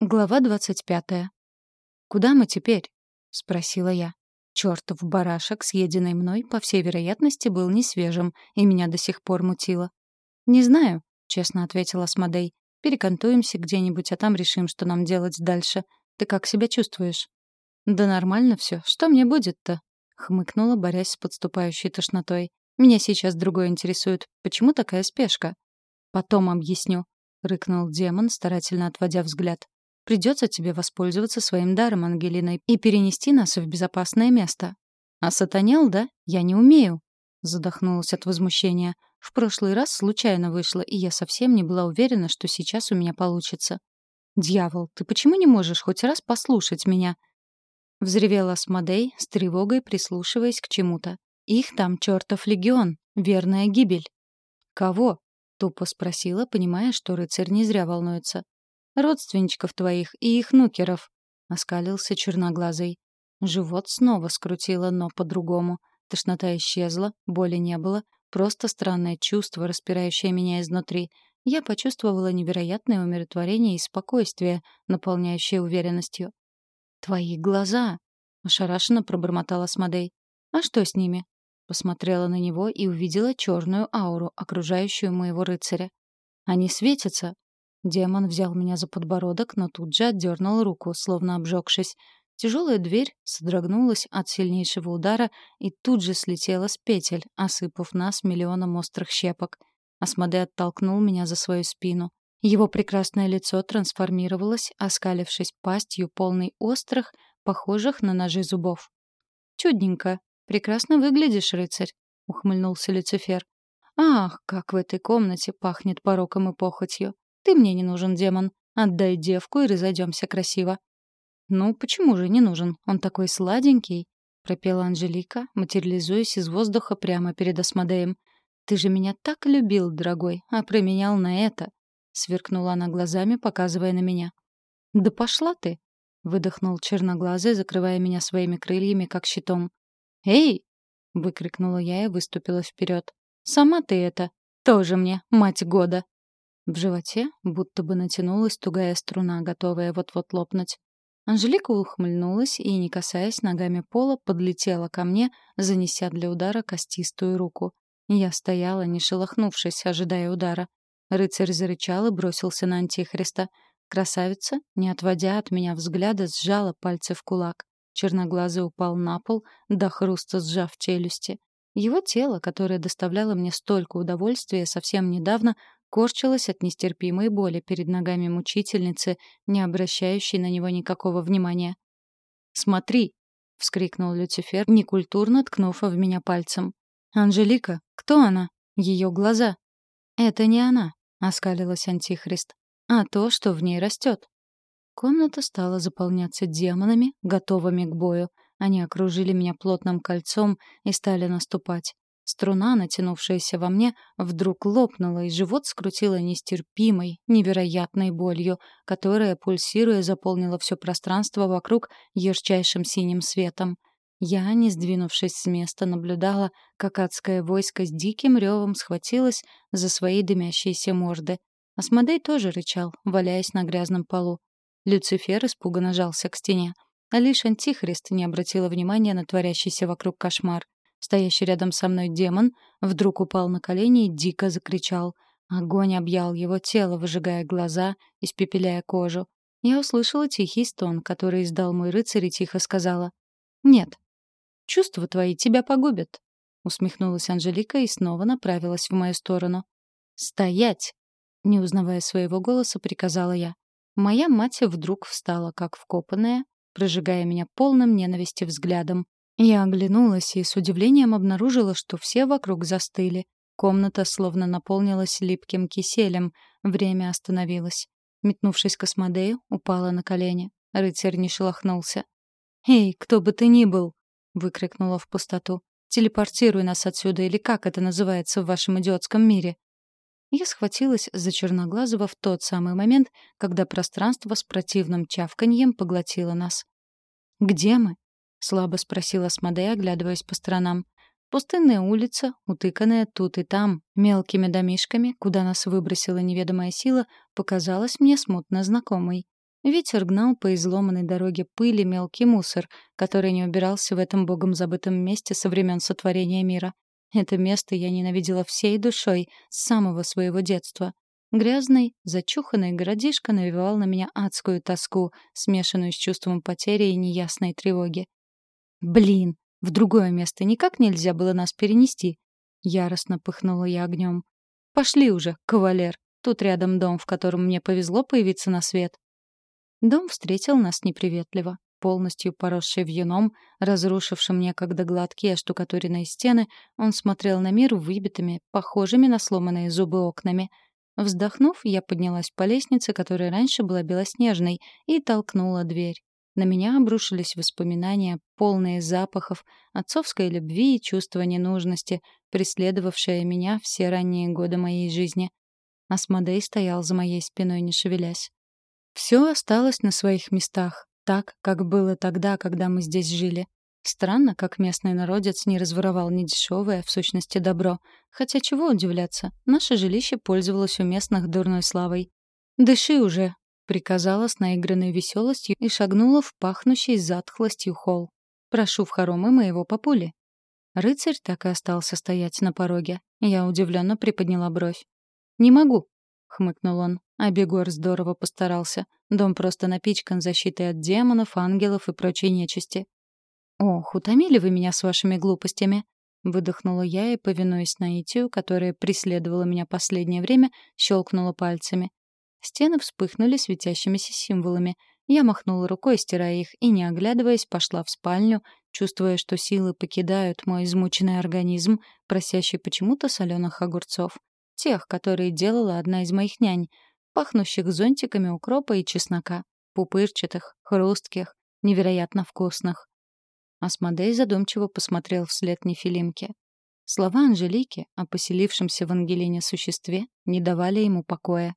Глава двадцать пятая. «Куда мы теперь?» — спросила я. Чёртов барашек, съеденный мной, по всей вероятности, был не свежим, и меня до сих пор мутило. «Не знаю», — честно ответила Смодей. «Перекантуемся где-нибудь, а там решим, что нам делать дальше. Ты как себя чувствуешь?» «Да нормально всё. Что мне будет-то?» — хмыкнула, борясь с подступающей тошнотой. «Меня сейчас другое интересует. Почему такая спешка?» «Потом объясню», — рыкнул демон, старательно отводя взгляд. Придется тебе воспользоваться своим даром, Ангелина, и перенести нас в безопасное место. А сатанел, да? Я не умею. Задохнулась от возмущения. В прошлый раз случайно вышло, и я совсем не была уверена, что сейчас у меня получится. «Дьявол, ты почему не можешь хоть раз послушать меня?» Взревела Асмодей, с тревогой прислушиваясь к чему-то. «Их там чертов легион, верная гибель». «Кого?» — тупо спросила, понимая, что рыцарь не зря волнуется родственничков твоих и их нукеров», — оскалился черноглазый. Живот снова скрутило, но по-другому. Тошнота исчезла, боли не было, просто странное чувство, распирающее меня изнутри. Я почувствовала невероятное умиротворение и спокойствие, наполняющее уверенностью. «Твои глаза!» — ошарашенно пробормотала Смодей. «А что с ними?» Посмотрела на него и увидела черную ауру, окружающую моего рыцаря. «Они светятся!» Демон взял меня за подбородок, но тут же отдернул руку, словно обжегшись. Тяжелая дверь содрогнулась от сильнейшего удара и тут же слетела с петель, осыпав нас миллионом острых щепок. Асмоде оттолкнул меня за свою спину. Его прекрасное лицо трансформировалось, оскалившись пастью, полной острых, похожих на ножи зубов. «Чудненько. Прекрасно выглядишь, рыцарь», — ухмыльнулся Люцифер. «Ах, как в этой комнате пахнет пороком и похотью. Ты мне не нужен, демон. Отдай девку и разойдемся красиво». «Ну, почему же не нужен? Он такой сладенький», — пропела Анжелика, материализуясь из воздуха прямо перед Асмодеем. «Ты же меня так любил, дорогой, а променял на это», — сверкнула она глазами, показывая на меня. «Да пошла ты!» — выдохнул черноглазый, закрывая меня своими крыльями, как щитом. «Эй!» — выкрикнула я и выступила вперед. «Сама ты это! Тоже мне, мать года!» В животе будто бы натянулась тугая струна, готовая вот-вот лопнуть. Анжелика ухмыльнулась и, не касаясь ногами пола, подлетела ко мне, занеся для удара костистую руку. Я стояла, не шелохнувшись, ожидая удара. Рыцарь зарычал и бросился на Антихриста. Красавица, не отводя от меня взгляда, сжала пальцы в кулак. Черноглазый упал на пол, до хруста сжав челюсти. Его тело, которое доставляло мне столько удовольствия совсем недавно, корчилась от нестерпимой боли перед ногами мучительницы, не обращающей на него никакого внимания. «Смотри!» — вскрикнул Люцифер, некультурно ткнув в меня пальцем. «Анжелика, кто она? Ее глаза!» «Это не она», — оскалилась Антихрист, — «а то, что в ней растет». Комната стала заполняться демонами, готовыми к бою. Они окружили меня плотным кольцом и стали наступать. Струна, натянувшаяся во мне, вдруг лопнула, и живот скрутило нестерпимой, невероятной болью, которая, пульсируя, заполнила все пространство вокруг ярчайшим синим светом. Я, не сдвинувшись с места, наблюдала, как адское войско с диким ревом схватилось за свои дымящиеся морды. Асмодей тоже рычал, валяясь на грязном полу. Люцифер испуганно жался к стене. А лишь Антихрист не обратила внимания на творящийся вокруг кошмар. Стоящий рядом со мной демон вдруг упал на колени и дико закричал. Огонь объял его тело, выжигая глаза, испепеляя кожу. Я услышала тихий стон, который издал мой рыцарь и тихо сказала. «Нет. Чувства твои тебя погубят», — усмехнулась Анжелика и снова направилась в мою сторону. «Стоять!» — не узнавая своего голоса, приказала я. Моя мать вдруг встала, как вкопанная, прожигая меня полным ненависти взглядом. Я оглянулась и с удивлением обнаружила, что все вокруг застыли. Комната словно наполнилась липким киселем. Время остановилось. Метнувшись к Асмодею, упала на колени. Рыцарь не шелохнулся. «Эй, кто бы ты ни был!» — выкрикнула в пустоту. «Телепортируй нас отсюда, или как это называется в вашем идиотском мире?» Я схватилась за Черноглазого в тот самый момент, когда пространство с противным чавканьем поглотило нас. «Где мы?» — слабо спросила Смодея, оглядываясь по сторонам. Пустынная улица, утыканная тут и там мелкими домишками, куда нас выбросила неведомая сила, показалась мне смутно знакомой. Ветер гнал по изломанной дороге пыли мелкий мусор, который не убирался в этом богом забытом месте со времен сотворения мира. Это место я ненавидела всей душой с самого своего детства. Грязный, зачуханный городишко навевал на меня адскую тоску, смешанную с чувством потери и неясной тревоги. «Блин, в другое место никак нельзя было нас перенести?» Яростно пыхнула я огнем. «Пошли уже, кавалер. Тут рядом дом, в котором мне повезло появиться на свет». Дом встретил нас неприветливо. Полностью поросший вьюном, разрушившим некогда гладкие оштукатуренные стены, он смотрел на мир выбитыми, похожими на сломанные зубы окнами. Вздохнув, я поднялась по лестнице, которая раньше была белоснежной, и толкнула дверь. На меня обрушились воспоминания, полные запахов, отцовской любви и чувства ненужности, преследовавшие меня все ранние годы моей жизни. Асмодей стоял за моей спиной, не шевелясь. Все осталось на своих местах, так, как было тогда, когда мы здесь жили. Странно, как местный народец не разворовал недешевое, в сущности, добро. Хотя чего удивляться, наше жилище пользовалось у местных дурной славой. «Дыши уже», Приказала с наигранной веселостью и шагнула в пахнущий затхлостью холл. «Прошу в хоромы моего папули». Рыцарь так и остался стоять на пороге. Я удивленно приподняла бровь. «Не могу», — хмыкнул он. А Бегор здорово постарался. Дом просто напичкан защитой от демонов, ангелов и прочей нечисти. «Ох, утомили вы меня с вашими глупостями», — выдохнула я и, повинуясь наитию, которая преследовала меня последнее время, щелкнула пальцами. Стены вспыхнули светящимися символами. Я махнула рукой, стирая их, и, не оглядываясь, пошла в спальню, чувствуя, что силы покидают мой измученный организм, просящий почему-то соленых огурцов. Тех, которые делала одна из моих нянь, пахнущих зонтиками укропа и чеснока, пупырчатых, хрустких, невероятно вкусных. Асмодей задумчиво посмотрел вслед Нефилимке. Слова Анжелики о поселившемся в Ангелине существе не давали ему покоя.